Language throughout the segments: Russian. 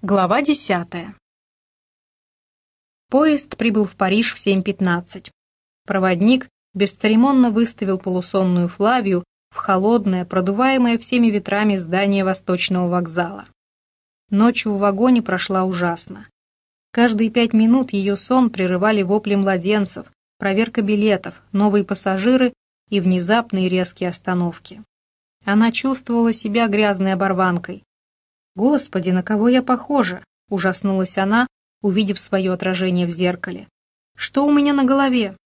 Глава десятая. Поезд прибыл в Париж в 7.15. Проводник бесцеремонно выставил полусонную Флавию в холодное, продуваемое всеми ветрами здание Восточного вокзала. Ночью в вагоне прошла ужасно. Каждые пять минут ее сон прерывали вопли младенцев, проверка билетов, новые пассажиры и внезапные резкие остановки. Она чувствовала себя грязной оборванкой, «Господи, на кого я похожа?» — ужаснулась она, увидев свое отражение в зеркале. «Что у меня на голове?»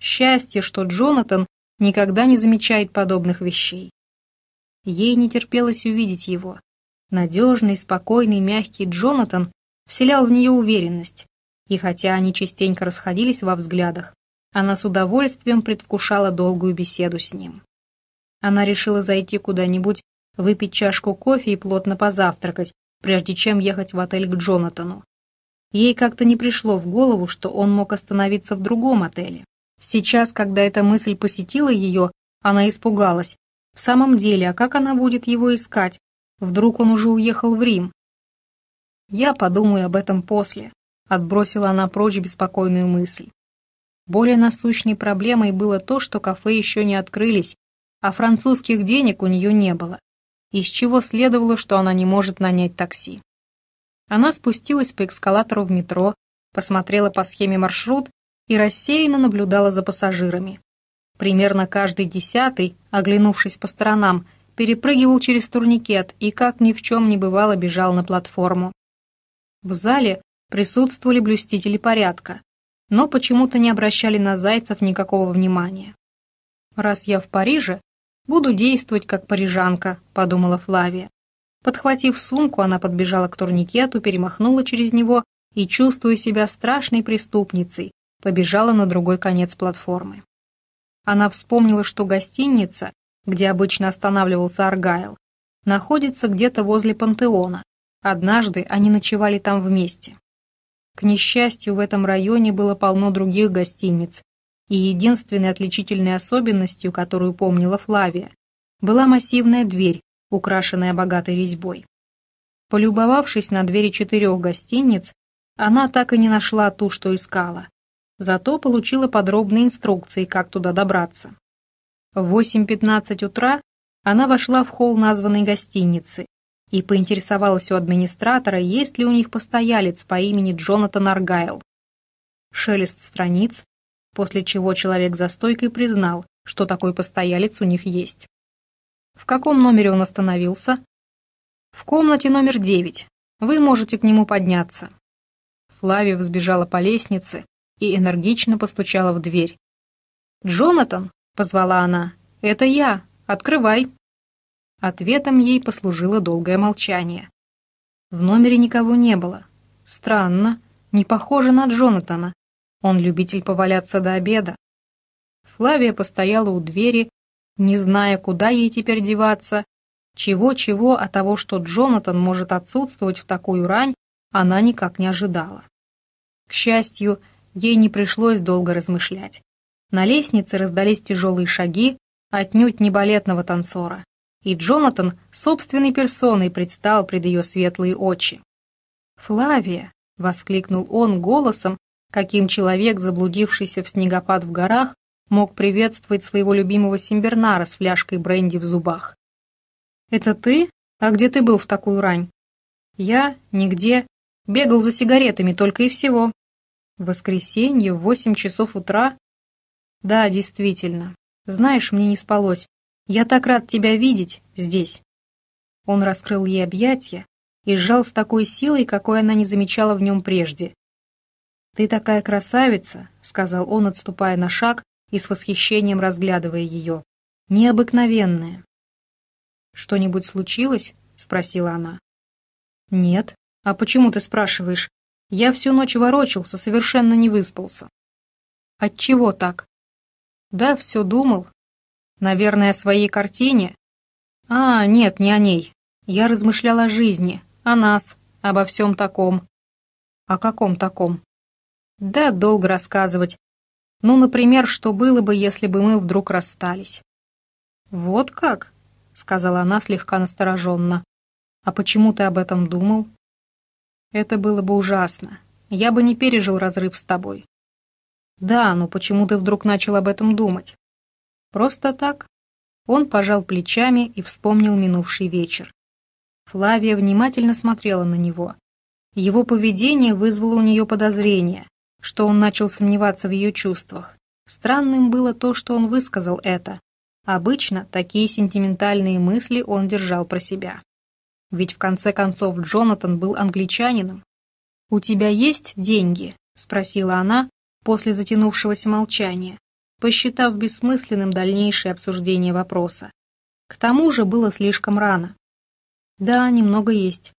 Счастье, что Джонатан никогда не замечает подобных вещей. Ей не терпелось увидеть его. Надежный, спокойный, мягкий Джонатан вселял в нее уверенность, и хотя они частенько расходились во взглядах, она с удовольствием предвкушала долгую беседу с ним. Она решила зайти куда-нибудь выпить чашку кофе и плотно позавтракать, прежде чем ехать в отель к Джонатану. Ей как-то не пришло в голову, что он мог остановиться в другом отеле. Сейчас, когда эта мысль посетила ее, она испугалась. В самом деле, а как она будет его искать? Вдруг он уже уехал в Рим? Я подумаю об этом после, отбросила она прочь беспокойную мысль. Более насущной проблемой было то, что кафе еще не открылись, а французских денег у нее не было из чего следовало, что она не может нанять такси. Она спустилась по эскалатору в метро, посмотрела по схеме маршрут и рассеянно наблюдала за пассажирами. Примерно каждый десятый, оглянувшись по сторонам, перепрыгивал через турникет и, как ни в чем не бывало, бежал на платформу. В зале присутствовали блюстители порядка, но почему-то не обращали на зайцев никакого внимания. Раз я в Париже, «Буду действовать как парижанка», — подумала Флавия. Подхватив сумку, она подбежала к турникету, перемахнула через него и, чувствуя себя страшной преступницей, побежала на другой конец платформы. Она вспомнила, что гостиница, где обычно останавливался Аргайл, находится где-то возле пантеона. Однажды они ночевали там вместе. К несчастью, в этом районе было полно других гостиниц, и единственной отличительной особенностью, которую помнила Флавия, была массивная дверь, украшенная богатой резьбой. Полюбовавшись на двери четырех гостиниц, она так и не нашла ту, что искала. Зато получила подробные инструкции, как туда добраться. В 8.15 утра она вошла в холл названной гостиницы и поинтересовалась у администратора, есть ли у них постоялец по имени Джонатан Аргайл. Шелест страниц, после чего человек за стойкой признал, что такой постоялец у них есть. В каком номере он остановился? В комнате номер девять. Вы можете к нему подняться. Флавия взбежала по лестнице и энергично постучала в дверь. «Джонатан!» — позвала она. «Это я! Открывай!» Ответом ей послужило долгое молчание. В номере никого не было. Странно, не похоже на Джонатана, он любитель поваляться до обеда. Флавия постояла у двери, не зная, куда ей теперь деваться. Чего-чего, а того, что Джонатан может отсутствовать в такую рань, она никак не ожидала. К счастью, ей не пришлось долго размышлять. На лестнице раздались тяжелые шаги, отнюдь не балетного танцора, и Джонатан собственной персоной предстал пред ее светлые очи. «Флавия!» — воскликнул он голосом, каким человек, заблудившийся в снегопад в горах, мог приветствовать своего любимого Симбернара с фляжкой бренди в зубах. «Это ты? А где ты был в такую рань?» «Я? Нигде. Бегал за сигаретами только и всего». «В воскресенье в восемь часов утра?» «Да, действительно. Знаешь, мне не спалось. Я так рад тебя видеть здесь». Он раскрыл ей объятия и сжал с такой силой, какой она не замечала в нем прежде. «Ты такая красавица», — сказал он, отступая на шаг и с восхищением разглядывая ее. «Необыкновенная». «Что-нибудь случилось?» — спросила она. «Нет. А почему ты спрашиваешь? Я всю ночь ворочался, совершенно не выспался». «Отчего так?» «Да, все думал. Наверное, о своей картине?» «А, нет, не о ней. Я размышлял о жизни, о нас, обо всем таком». «О каком таком?» Да, долго рассказывать. Ну, например, что было бы, если бы мы вдруг расстались. «Вот как?» — сказала она слегка настороженно. «А почему ты об этом думал?» Это было бы ужасно. Я бы не пережил разрыв с тобой. Да, но почему ты вдруг начал об этом думать? Просто так. Он пожал плечами и вспомнил минувший вечер. Флавия внимательно смотрела на него. Его поведение вызвало у нее подозрение, что он начал сомневаться в ее чувствах. Странным было то, что он высказал это. Обычно такие сентиментальные мысли он держал про себя. Ведь в конце концов Джонатан был англичанином. «У тебя есть деньги?» — спросила она после затянувшегося молчания, посчитав бессмысленным дальнейшее обсуждение вопроса. К тому же было слишком рано. «Да, немного есть.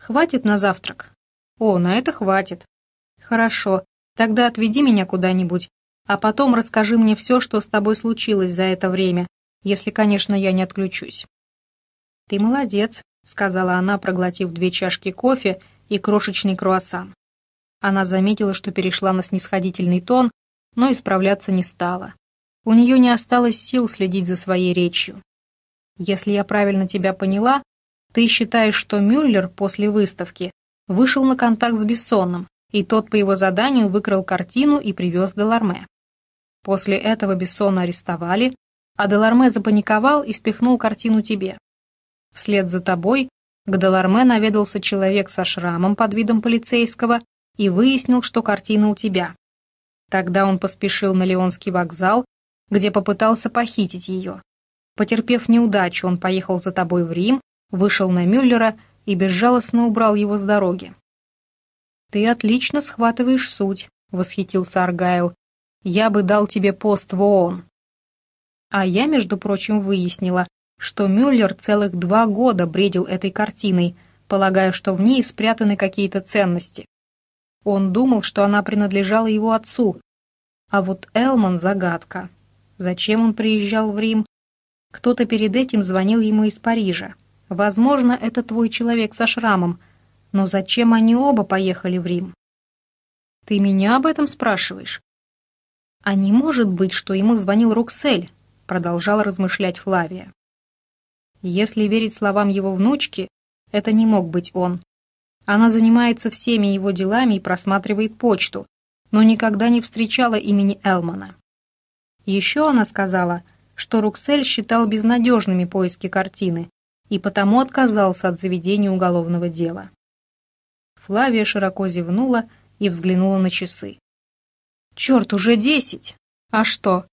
Хватит на завтрак?» «О, на это хватит». «Хорошо, тогда отведи меня куда-нибудь, а потом расскажи мне все, что с тобой случилось за это время, если, конечно, я не отключусь». «Ты молодец», — сказала она, проглотив две чашки кофе и крошечный круассан. Она заметила, что перешла на снисходительный тон, но исправляться не стала. У нее не осталось сил следить за своей речью. «Если я правильно тебя поняла, ты считаешь, что Мюллер после выставки вышел на контакт с Бессонным, и тот по его заданию выкрал картину и привез Деларме. После этого Бессона арестовали, а Деларме запаниковал и спихнул картину тебе. Вслед за тобой к Деларме наведался человек со шрамом под видом полицейского и выяснил, что картина у тебя. Тогда он поспешил на Леонский вокзал, где попытался похитить ее. Потерпев неудачу, он поехал за тобой в Рим, вышел на Мюллера и безжалостно убрал его с дороги. «Ты отлично схватываешь суть», — восхитился Аргайл. «Я бы дал тебе пост в ООН». А я, между прочим, выяснила, что Мюллер целых два года бредил этой картиной, полагая, что в ней спрятаны какие-то ценности. Он думал, что она принадлежала его отцу. А вот Элман — загадка. Зачем он приезжал в Рим? Кто-то перед этим звонил ему из Парижа. Возможно, это твой человек со шрамом. Но зачем они оба поехали в Рим? Ты меня об этом спрашиваешь? А не может быть, что ему звонил Руксель? Продолжала размышлять Флавия. Если верить словам его внучки, это не мог быть он. Она занимается всеми его делами и просматривает почту, но никогда не встречала имени Элмана. Еще она сказала, что Руксель считал безнадежными поиски картины и потому отказался от заведения уголовного дела. Флавия широко зевнула и взглянула на часы. «Черт, уже десять! А что?»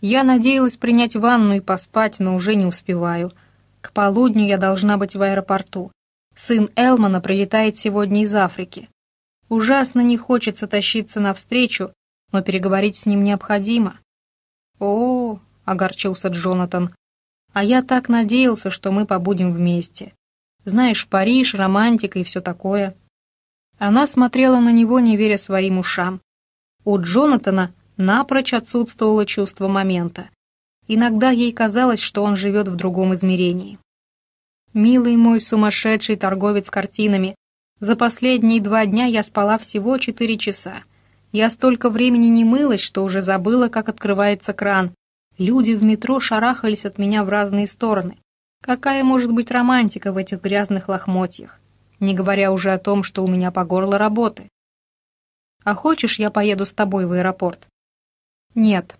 Я надеялась принять ванну и поспать, но уже не успеваю. К полудню я должна быть в аэропорту. Сын Элмана прилетает сегодня из Африки. Ужасно не хочется тащиться навстречу, но переговорить с ним необходимо. О, огорчился Джонатан. А я так надеялся, что мы побудем вместе. Знаешь, Париж, романтика и все такое. Она смотрела на него, не веря своим ушам. У Джонатана напрочь отсутствовало чувство момента. Иногда ей казалось, что он живет в другом измерении. «Милый мой сумасшедший торговец картинами, за последние два дня я спала всего четыре часа. Я столько времени не мылась, что уже забыла, как открывается кран. Люди в метро шарахались от меня в разные стороны. Какая может быть романтика в этих грязных лохмотьях? Не говоря уже о том, что у меня по горло работы. А хочешь, я поеду с тобой в аэропорт? Нет.